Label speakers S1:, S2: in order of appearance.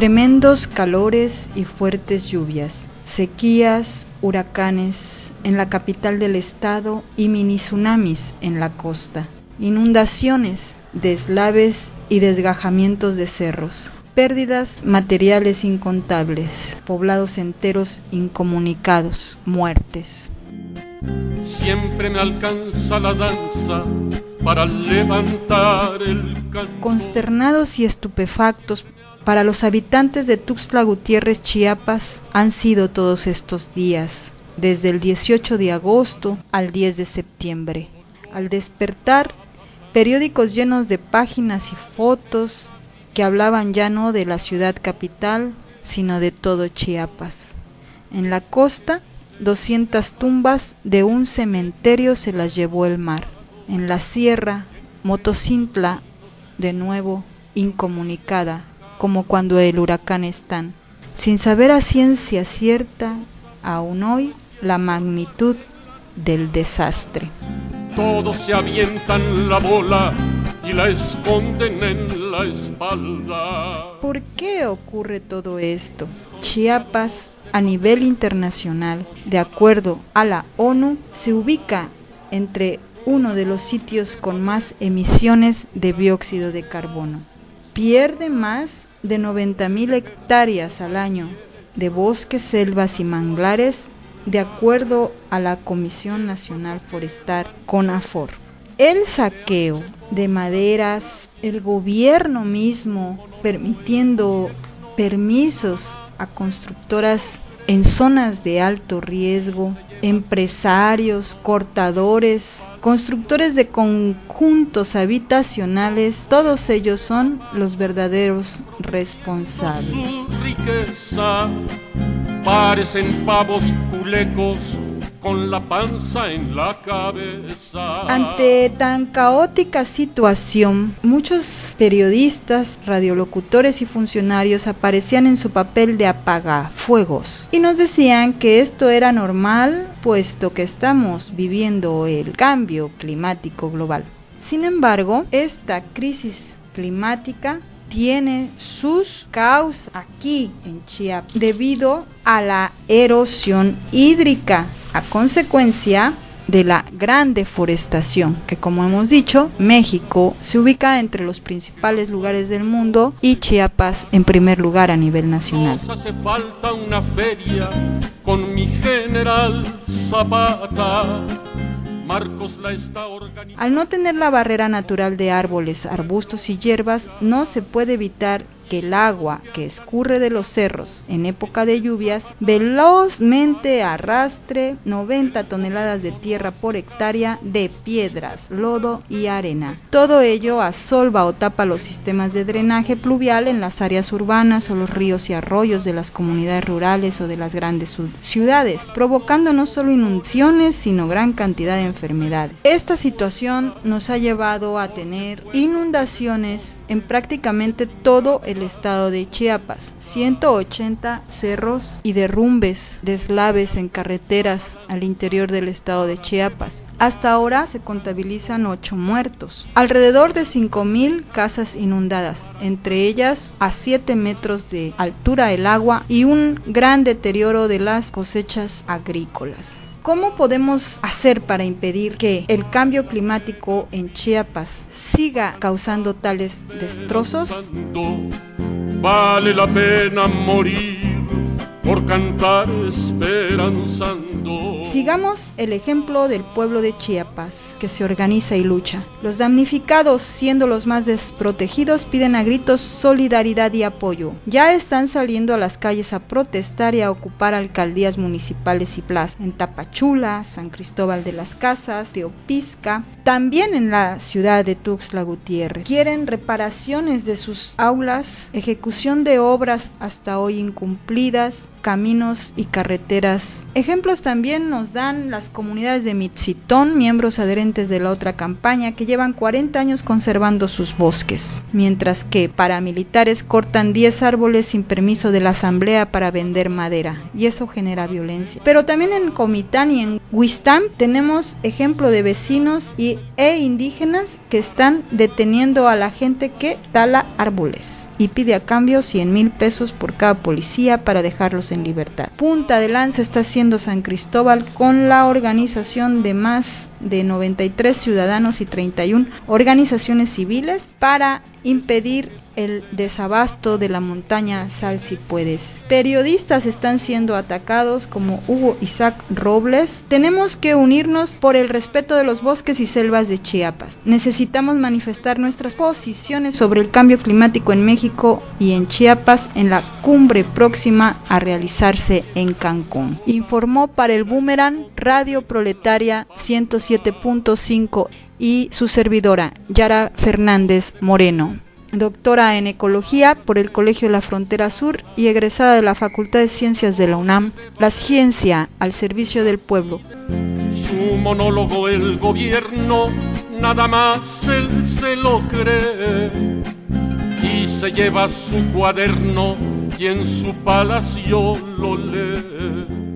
S1: Tremendos calores y fuertes lluvias, sequías, huracanes en la capital del estado y mini tsunamis en la costa, inundaciones, deslaves y desgajamientos de cerros, pérdidas materiales incontables, poblados enteros incomunicados, muertes.
S2: Siempre me alcanza la danza para levantar el
S1: Consternados y estupefactos para los habitantes de Tuxtla Gutiérrez, Chiapas, han sido todos estos días, desde el 18 de agosto al 10 de septiembre. Al despertar, periódicos llenos de páginas y fotos que hablaban ya no de la ciudad capital, sino de todo Chiapas. En la costa, 200 tumbas de un cementerio se las llevó el mar. En la sierra, Motocintla, de nuevo incomunicada, como cuando el huracán están, sin saber a ciencia cierta, aún hoy, la magnitud del desastre.
S2: Todos se avientan la bola y la esconden en la espalda.
S1: ¿Por qué ocurre todo esto? Chiapas, a nivel internacional, de acuerdo a la ONU, se ubica entre uno de los sitios con más emisiones de dióxido de carbono. Pierde más de 90.000 hectáreas al año de bosques, selvas y manglares, de acuerdo a la Comisión Nacional Forestal, CONAFOR. El saqueo de maderas, el gobierno mismo permitiendo permisos a constructoras en zonas de alto riesgo, empresarios, cortadores, constructores de conjuntos habitacionales, todos ellos son los verdaderos responsables.
S2: Su riqueza parecen pavos culecos con la panza en la cabeza.
S1: Ante tan caótica situación, muchos periodistas, radiolocutores y funcionarios aparecían en su papel de apagafuegos y nos decían que esto era normal puesto que estamos viviendo el cambio climático global. Sin embargo, esta crisis climática tiene sus causas aquí en Chiapas debido a la erosión hídrica a consecuencia de la gran deforestación, que como hemos dicho, México se ubica entre los principales lugares del mundo y Chiapas en primer lugar a nivel nacional.
S2: Nos hace falta una feria con mi general Zapata. Marcos la está.
S1: Al no tener la barrera natural de árboles, arbustos y hierbas, no se puede evitar que el agua que escurre de los cerros en época de lluvias velozmente arrastre 90 toneladas de tierra por hectárea de piedras, lodo y arena. Todo ello asolva o tapa los sistemas de drenaje pluvial en las áreas urbanas o los ríos y arroyos de las comunidades rurales o de las grandes ciudades, provocando no solo inundaciones, sino gran cantidad de enfermedades. Esta situación nos ha llevado a tener inundaciones en prácticamente todo el estado de Chiapas, 180 cerros y derrumbes, deslaves en carreteras al interior del estado de Chiapas. Hasta ahora se contabilizan 8 muertos, alrededor de 5.000 casas inundadas, entre ellas a 7 metros de altura el agua y un gran deterioro de las cosechas agrícolas. ¿Cómo podemos hacer para impedir que el cambio climático en Chiapas siga causando tales destrozos?
S2: Vale la pena morir por cantar esperanzando.
S1: Sigamos el ejemplo del pueblo de Chiapas, que se organiza y lucha. Los damnificados, siendo los más desprotegidos, piden a gritos solidaridad y apoyo. Ya están saliendo a las calles a protestar y a ocupar alcaldías municipales y plazas. En Tapachula, San Cristóbal de las Casas, Teopisca, también en la ciudad de Tuxtla Gutiérrez. Quieren reparaciones de sus aulas, ejecución de obras hasta hoy incumplidas, caminos y carreteras. Ejemplos también nos dan las comunidades de Mitzitón, miembros adherentes de la otra campaña, que llevan 40 años conservando sus bosques, mientras que paramilitares cortan 10 árboles sin permiso de la asamblea para vender madera, y eso genera violencia. Pero también en Comitán y en Huistán tenemos ejemplo de vecinos y, e indígenas que están deteniendo a la gente que tala árboles y pide a cambio 100 mil pesos por cada policía para dejarlos en libertad. Punta de lanza está haciendo San Cristóbal con la organización de más de 93 ciudadanos y 31 organizaciones civiles para impedir el desabasto de la montaña Sal si puedes. Periodistas están siendo atacados como Hugo Isaac Robles. Tenemos que unirnos por el respeto de los bosques y selvas de Chiapas. Necesitamos manifestar nuestras posiciones sobre el cambio climático en México y en Chiapas en la cumbre próxima a realizarse en Cancún. Informó para el Boomerang Radio Proletaria 107.5 y su servidora Yara Fernández Moreno doctora en Ecología por el Colegio de la Frontera Sur y egresada de la Facultad de Ciencias de la UNAM, la ciencia al servicio del pueblo.
S2: Su monólogo el gobierno, nada más él se lo cree y se lleva su cuaderno y en su palacio lo lee.